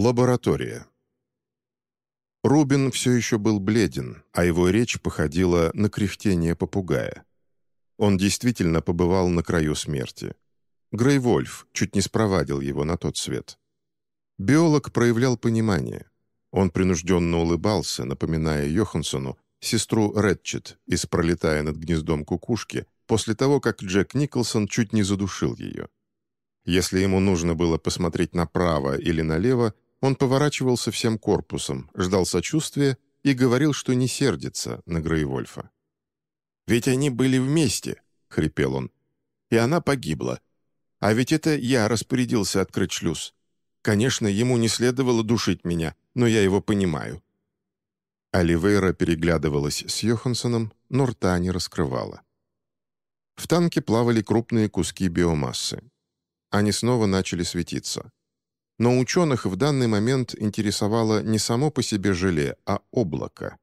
Лаборатория. Рубин все еще был бледен, а его речь походила на кряхтение попугая. Он действительно побывал на краю смерти. Грейвольф чуть не спровадил его на тот свет. Биолог проявлял понимание. Он принужденно улыбался, напоминая Йоханссону сестру Редчет из «Пролетая над гнездом кукушки», после того, как Джек Николсон чуть не задушил ее. Если ему нужно было посмотреть направо или налево, он поворачивался всем корпусом, ждал сочувствия и говорил, что не сердится на Грейвольфа. «Ведь они были вместе», — хрипел он. «И она погибла. А ведь это я распорядился открыть шлюз. Конечно, ему не следовало душить меня, но я его понимаю». Оливейра переглядывалась с Йоханссоном, но рта не раскрывала. В танке плавали крупные куски биомассы. Они снова начали светиться. Но ученых в данный момент интересовало не само по себе желе, а облако.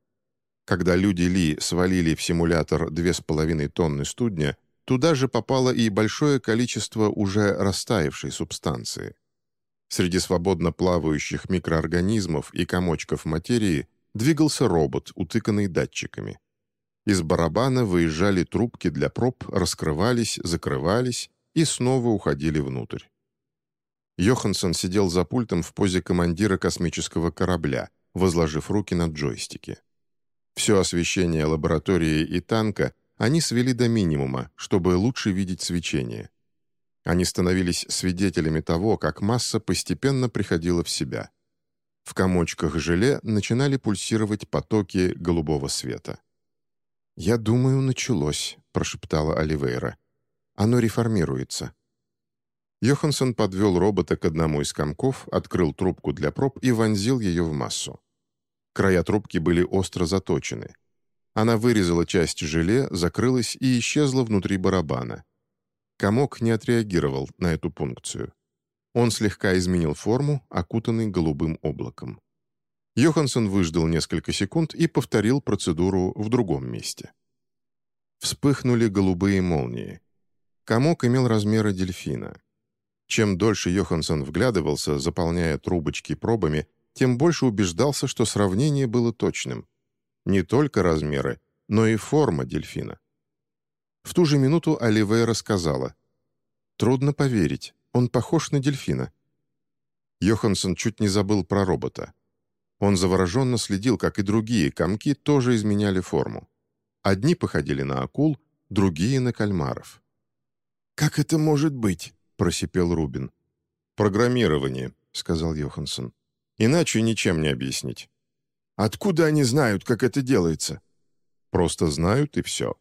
Когда люди Ли свалили в симулятор 2,5 тонны студня, туда же попало и большое количество уже растаявшей субстанции. Среди свободно плавающих микроорганизмов и комочков материи двигался робот, утыканный датчиками. Из барабана выезжали трубки для проб, раскрывались, закрывались и снова уходили внутрь. Йоханссон сидел за пультом в позе командира космического корабля, возложив руки на джойстики. Все освещение лаборатории и танка они свели до минимума, чтобы лучше видеть свечение. Они становились свидетелями того, как масса постепенно приходила в себя. В комочках желе начинали пульсировать потоки голубого света. «Я думаю, началось», — прошептала Оливейра. «Оно реформируется». Йоханссон подвел робота к одному из комков, открыл трубку для проб и вонзил ее в массу. Края трубки были остро заточены. Она вырезала часть желе, закрылась и исчезла внутри барабана. Комок не отреагировал на эту пункцию. Он слегка изменил форму, окутанный голубым облаком. Йоханссон выждал несколько секунд и повторил процедуру в другом месте. Вспыхнули голубые молнии. Комок имел размеры дельфина. Чем дольше Йоханссон вглядывался, заполняя трубочки пробами, тем больше убеждался, что сравнение было точным. Не только размеры, но и форма дельфина. В ту же минуту Оливея рассказала. «Трудно поверить, он похож на дельфина». Йоханссон чуть не забыл про робота. Он завороженно следил, как и другие комки тоже изменяли форму. Одни походили на акул, другие — на кальмаров. «Как это может быть?» — просипел Рубин. «Программирование», — сказал Йоханссон. «Иначе ничем не объяснить». «Откуда они знают, как это делается?» «Просто знают, и все».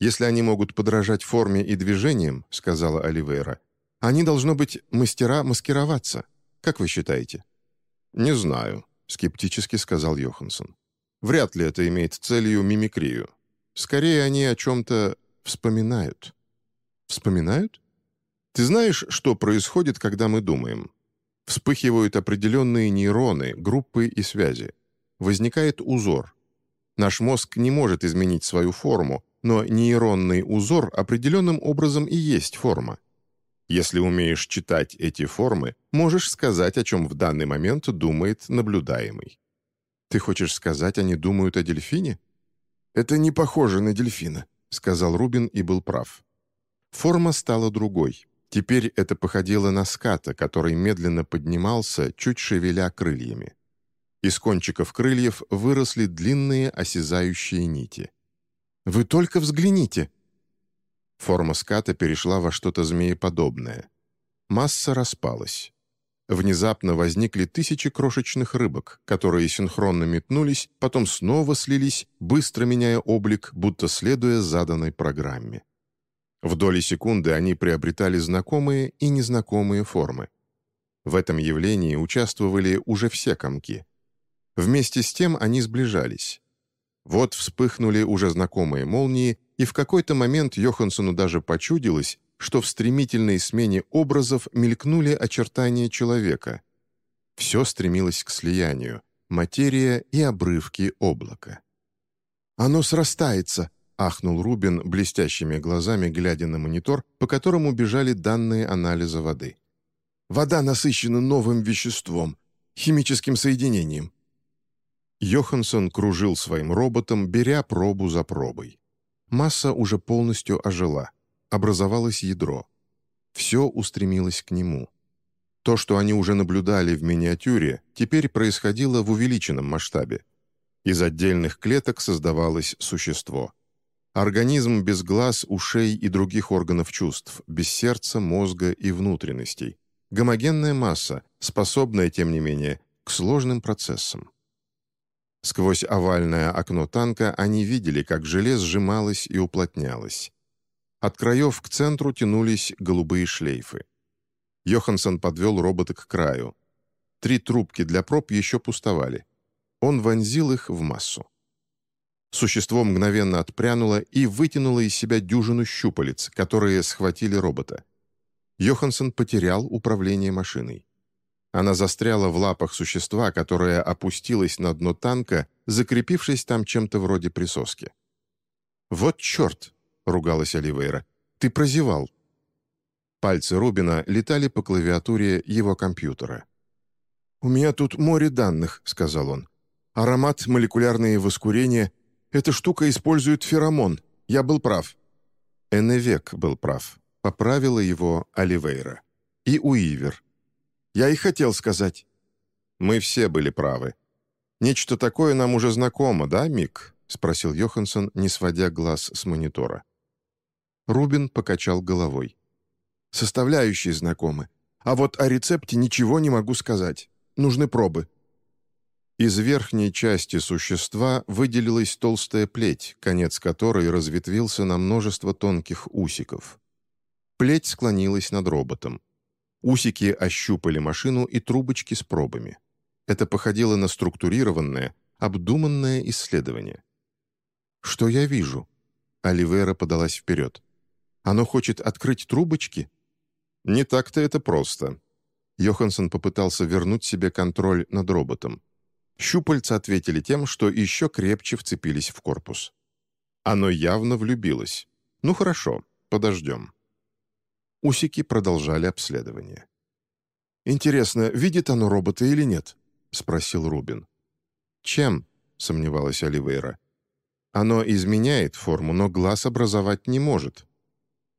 «Если они могут подражать форме и движениям», — сказала Оливейра, «они, должно быть, мастера маскироваться. Как вы считаете?» «Не знаю», — скептически сказал Йоханссон. «Вряд ли это имеет целью мимикрию. Скорее, они о чем-то вспоминают». «Вспоминают?» Ты знаешь, что происходит, когда мы думаем? Вспыхивают определенные нейроны, группы и связи. Возникает узор. Наш мозг не может изменить свою форму, но нейронный узор определенным образом и есть форма. Если умеешь читать эти формы, можешь сказать, о чем в данный момент думает наблюдаемый. Ты хочешь сказать, они думают о дельфине? «Это не похоже на дельфина», — сказал Рубин и был прав. Форма стала другой. Теперь это походило на ската, который медленно поднимался, чуть шевеля крыльями. Из кончиков крыльев выросли длинные осязающие нити. «Вы только взгляните!» Форма ската перешла во что-то змееподобное. Масса распалась. Внезапно возникли тысячи крошечных рыбок, которые синхронно метнулись, потом снова слились, быстро меняя облик, будто следуя заданной программе. В доли секунды они приобретали знакомые и незнакомые формы. В этом явлении участвовали уже все комки. Вместе с тем они сближались. Вот вспыхнули уже знакомые молнии, и в какой-то момент Йоханссону даже почудилось, что в стремительной смене образов мелькнули очертания человека. Все стремилось к слиянию, материя и обрывки облака. «Оно срастается», ахнул Рубин, блестящими глазами глядя на монитор, по которому бежали данные анализа воды. «Вода насыщена новым веществом. химическим соединением». Йоханссон кружил своим роботом, беря пробу за пробой. Масса уже полностью ожила. Образовалось ядро. Все устремилось к нему. То, что они уже наблюдали в миниатюре, теперь происходило в увеличенном масштабе. Из отдельных клеток создавалось существо. Организм без глаз, ушей и других органов чувств, без сердца, мозга и внутренностей. Гомогенная масса, способная, тем не менее, к сложным процессам. Сквозь овальное окно танка они видели, как желе сжималось и уплотнялось. От краев к центру тянулись голубые шлейфы. Йоханссон подвел робота к краю. Три трубки для проб еще пустовали. Он вонзил их в массу. Существо мгновенно отпрянуло и вытянуло из себя дюжину щупалец, которые схватили робота. Йоханссон потерял управление машиной. Она застряла в лапах существа, которое опустилось на дно танка, закрепившись там чем-то вроде присоски. «Вот черт!» — ругалась Оливейра. «Ты прозевал!» Пальцы Рубина летали по клавиатуре его компьютера. «У меня тут море данных», — сказал он. «Аромат, молекулярные воскурения. Эта штука использует феромон. Я был прав». Энневек был прав. Поправила его Оливейра. И Уивер. «Я и хотел сказать». «Мы все были правы. Нечто такое нам уже знакомо, да, Мик?» — спросил Йоханссон, не сводя глаз с монитора. Рубин покачал головой. Составляющие знакомы. А вот о рецепте ничего не могу сказать. Нужны пробы». Из верхней части существа выделилась толстая плеть, конец которой разветвился на множество тонких усиков. Плеть склонилась над роботом. Усики ощупали машину и трубочки с пробами. Это походило на структурированное, обдуманное исследование. «Что я вижу?» Оливера подалась вперед. «Оно хочет открыть трубочки?» «Не так-то это просто». Йоханссон попытался вернуть себе контроль над роботом. Щупальца ответили тем, что еще крепче вцепились в корпус. Оно явно влюбилось. «Ну хорошо, подождем». Усики продолжали обследование. «Интересно, видит оно робота или нет?» — спросил Рубин. «Чем?» — сомневалась Оливейра. «Оно изменяет форму, но глаз образовать не может.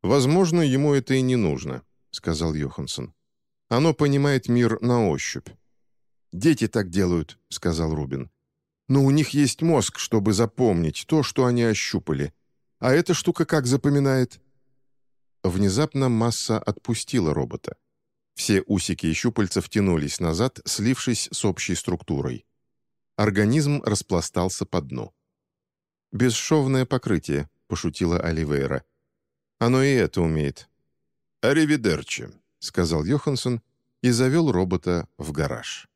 Возможно, ему это и не нужно сказал Йоханссон. «Оно понимает мир на ощупь». «Дети так делают», — сказал Рубин. «Но у них есть мозг, чтобы запомнить то, что они ощупали. А эта штука как запоминает?» Внезапно масса отпустила робота. Все усики и щупальца втянулись назад, слившись с общей структурой. Организм распластался по дну. «Бесшовное покрытие», — пошутила Оливейра. «Оно и это умеет. «Аривидерчи», — сказал Йоханссон и завел робота в гараж.